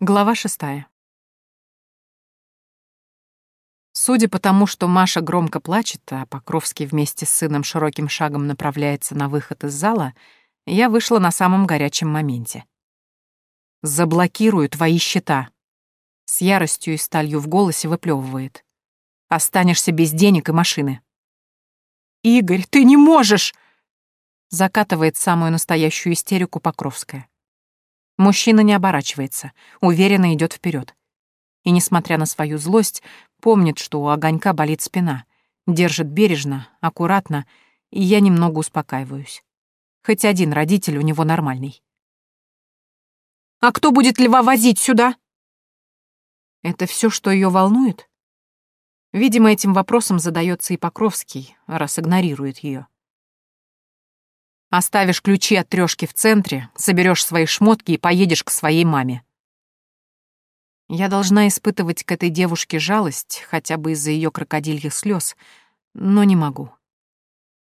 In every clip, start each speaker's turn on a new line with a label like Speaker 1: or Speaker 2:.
Speaker 1: Глава шестая. Судя по тому, что Маша громко плачет, а Покровский вместе с сыном широким шагом направляется на выход из зала, я вышла на самом горячем моменте. «Заблокирую твои счета!» С яростью и сталью в голосе выплевывает. «Останешься без денег и машины». «Игорь, ты не можешь!» Закатывает самую настоящую истерику Покровская. Мужчина не оборачивается, уверенно идет вперед. И, несмотря на свою злость, помнит, что у огонька болит спина, держит бережно, аккуратно, и я немного успокаиваюсь. Хоть один родитель у него нормальный. «А кто будет льва возить сюда?» Это все, что ее волнует? Видимо, этим вопросом задается и Покровский, раз игнорирует ее. Оставишь ключи от трёшки в центре, соберешь свои шмотки и поедешь к своей маме. Я должна испытывать к этой девушке жалость, хотя бы из-за ее крокодильих слез, но не могу.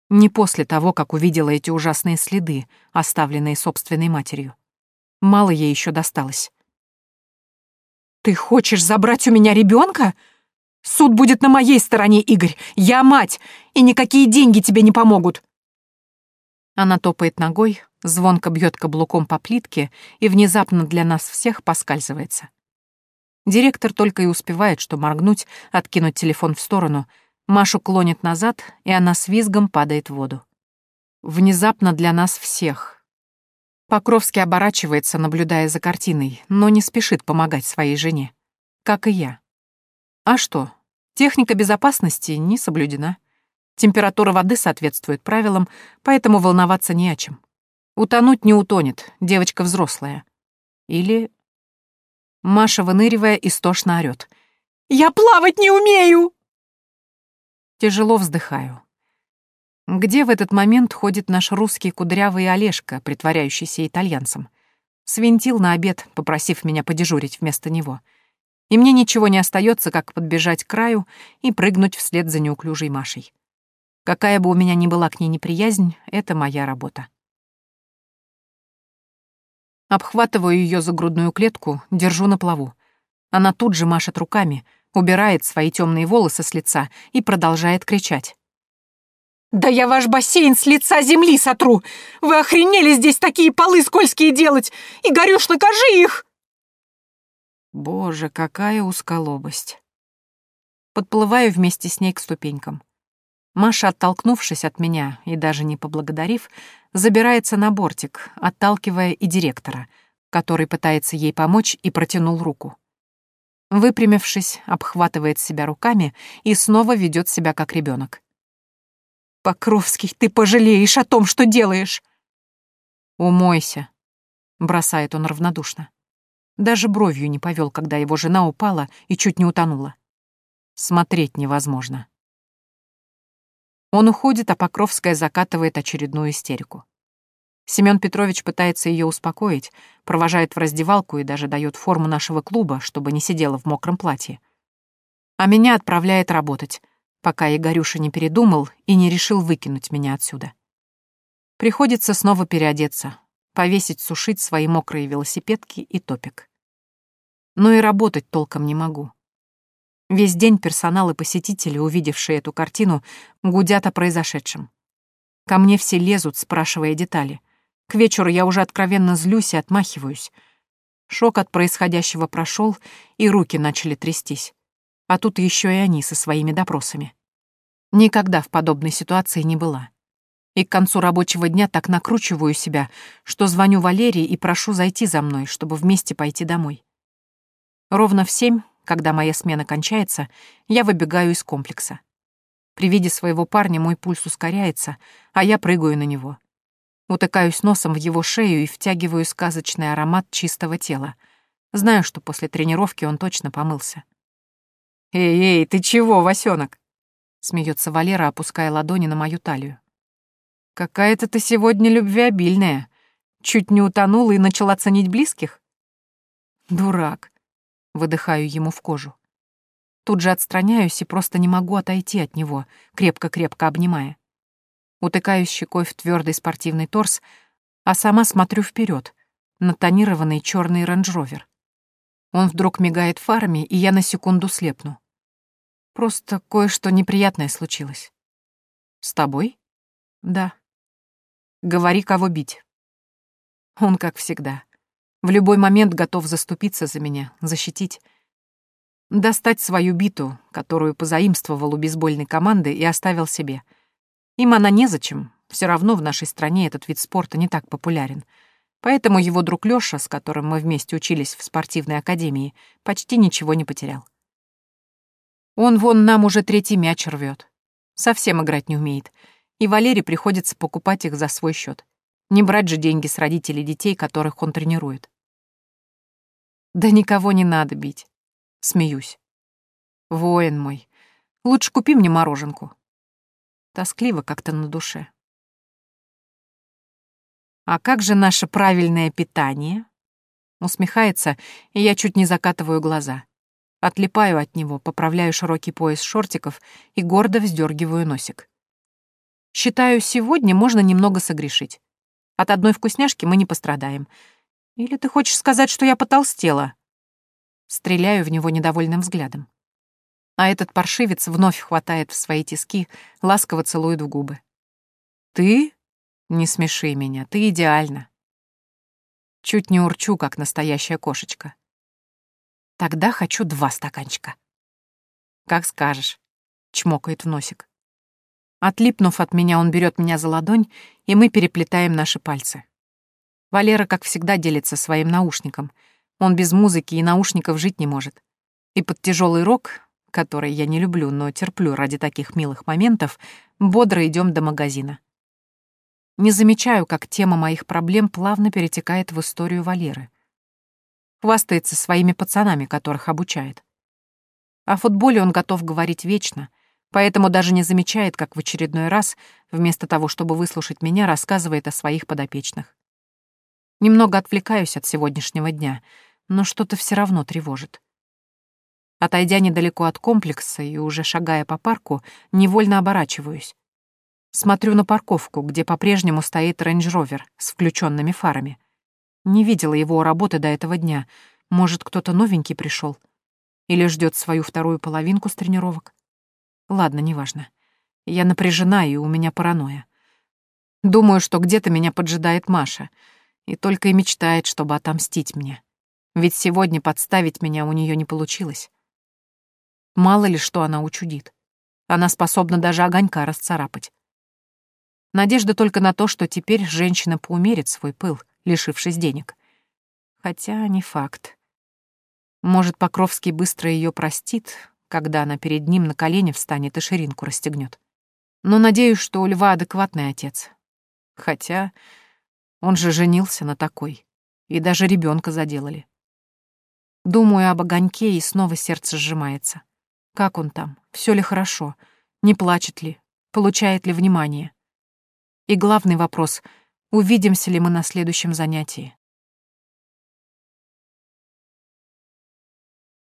Speaker 1: Не после того, как увидела эти ужасные следы, оставленные собственной матерью. Мало ей еще досталось. «Ты хочешь забрать у меня ребенка? Суд будет на моей стороне, Игорь. Я мать, и никакие деньги тебе не помогут. Она топает ногой, звонко бьет каблуком по плитке и внезапно для нас всех поскальзывается. Директор только и успевает, что моргнуть, откинуть телефон в сторону, Машу клонит назад, и она с визгом падает в воду. Внезапно для нас всех. Покровский оборачивается, наблюдая за картиной, но не спешит помогать своей жене. Как и я. А что? Техника безопасности не соблюдена. Температура воды соответствует правилам, поэтому волноваться не о чем. Утонуть не утонет, девочка взрослая. Или... Маша, выныривая, истошно орёт. «Я плавать не умею!» Тяжело вздыхаю. Где в этот момент ходит наш русский кудрявый Олежка, притворяющийся итальянцем? Свинтил на обед, попросив меня подежурить вместо него. И мне ничего не остается, как подбежать к краю и прыгнуть вслед за неуклюжей Машей. Какая бы у меня ни была к ней неприязнь, это моя работа. Обхватываю ее за грудную клетку, держу на плаву. Она тут же машет руками, убирает свои темные волосы с лица и продолжает кричать. «Да я ваш бассейн с лица земли сотру! Вы охренели здесь такие полы скользкие делать! Игорюш, накажи их!» Боже, какая усколобость. Подплываю вместе с ней к ступенькам. Маша, оттолкнувшись от меня и даже не поблагодарив, забирается на бортик, отталкивая и директора, который пытается ей помочь и протянул руку. Выпрямившись, обхватывает себя руками и снова ведет себя как ребенок. «Покровский, ты пожалеешь о том, что делаешь!» «Умойся», — бросает он равнодушно. Даже бровью не повел, когда его жена упала и чуть не утонула. Смотреть невозможно. Он уходит, а Покровская закатывает очередную истерику. Семён Петрович пытается её успокоить, провожает в раздевалку и даже даёт форму нашего клуба, чтобы не сидела в мокром платье. А меня отправляет работать, пока Игорюша не передумал и не решил выкинуть меня отсюда. Приходится снова переодеться, повесить, сушить свои мокрые велосипедки и топик. Но и работать толком не могу. Весь день персонал и посетители, увидевшие эту картину, гудят о произошедшем. Ко мне все лезут, спрашивая детали. К вечеру я уже откровенно злюсь и отмахиваюсь. Шок от происходящего прошел, и руки начали трястись. А тут еще и они со своими допросами. Никогда в подобной ситуации не была. И к концу рабочего дня так накручиваю себя, что звоню Валерии и прошу зайти за мной, чтобы вместе пойти домой. Ровно в семь когда моя смена кончается, я выбегаю из комплекса. При виде своего парня мой пульс ускоряется, а я прыгаю на него. Утыкаюсь носом в его шею и втягиваю сказочный аромат чистого тела. Знаю, что после тренировки он точно помылся. «Эй, эй, ты чего, Васёнок?» — смеется Валера, опуская ладони на мою талию. «Какая-то ты сегодня любвеобильная. Чуть не утонула и начала ценить близких?» «Дурак. Выдыхаю ему в кожу. Тут же отстраняюсь и просто не могу отойти от него, крепко-крепко обнимая. Утыкаюсь щекой в твердый спортивный торс, а сама смотрю вперед на тонированный черный рейндж-ровер. Он вдруг мигает фарами, и я на секунду слепну. Просто кое-что неприятное случилось. С тобой? Да. Говори, кого бить. Он, как всегда, в любой момент готов заступиться за меня, защитить. Достать свою биту, которую позаимствовал у бейсбольной команды и оставил себе. Им она незачем, все равно в нашей стране этот вид спорта не так популярен. Поэтому его друг Лёша, с которым мы вместе учились в спортивной академии, почти ничего не потерял. Он вон нам уже третий мяч рвет. Совсем играть не умеет. И Валере приходится покупать их за свой счет. Не брать же деньги с родителей детей, которых он тренирует. Да никого не надо бить. Смеюсь. Воин мой, лучше купи мне мороженку. Тоскливо как-то на душе. А как же наше правильное питание? Усмехается, и я чуть не закатываю глаза. Отлипаю от него, поправляю широкий пояс шортиков и гордо вздергиваю носик. Считаю, сегодня можно немного согрешить. От одной вкусняшки мы не пострадаем. Или ты хочешь сказать, что я потолстела? Стреляю в него недовольным взглядом. А этот паршивец вновь хватает в свои тиски, ласково целует в губы. «Ты? Не смеши меня, ты идеальна». Чуть не урчу, как настоящая кошечка. Тогда хочу два стаканчика. Как скажешь, чмокает в носик. Отлипнув от меня, он берет меня за ладонь, и мы переплетаем наши пальцы. Валера, как всегда, делится своим наушником. Он без музыки и наушников жить не может. И под тяжелый рок, который я не люблю, но терплю ради таких милых моментов, бодро идем до магазина. Не замечаю, как тема моих проблем плавно перетекает в историю Валеры — Хвастается своими пацанами, которых обучает. О футболе он готов говорить вечно, поэтому даже не замечает, как в очередной раз, вместо того, чтобы выслушать меня, рассказывает о своих подопечных. Немного отвлекаюсь от сегодняшнего дня, но что-то все равно тревожит. Отойдя недалеко от комплекса и уже шагая по парку, невольно оборачиваюсь. Смотрю на парковку, где по-прежнему стоит рейндж-ровер с включенными фарами — не видела его работы до этого дня. Может, кто-то новенький пришел? Или ждет свою вторую половинку с тренировок? Ладно, неважно. Я напряжена, и у меня паранойя. Думаю, что где-то меня поджидает Маша, и только и мечтает, чтобы отомстить мне. Ведь сегодня подставить меня у нее не получилось. Мало ли, что она учудит. Она способна даже огонька расцарапать. Надежда только на то, что теперь женщина поумерит свой пыл — лишившись денег. Хотя не факт. Может, Покровский быстро ее простит, когда она перед ним на колени встанет и ширинку расстегнет. Но надеюсь, что у Льва адекватный отец. Хотя он же женился на такой, и даже ребенка заделали. Думаю об огоньке, и снова сердце сжимается. Как он там? Все ли хорошо? Не плачет ли? Получает ли внимание? И главный вопрос — Увидимся ли мы на следующем занятии?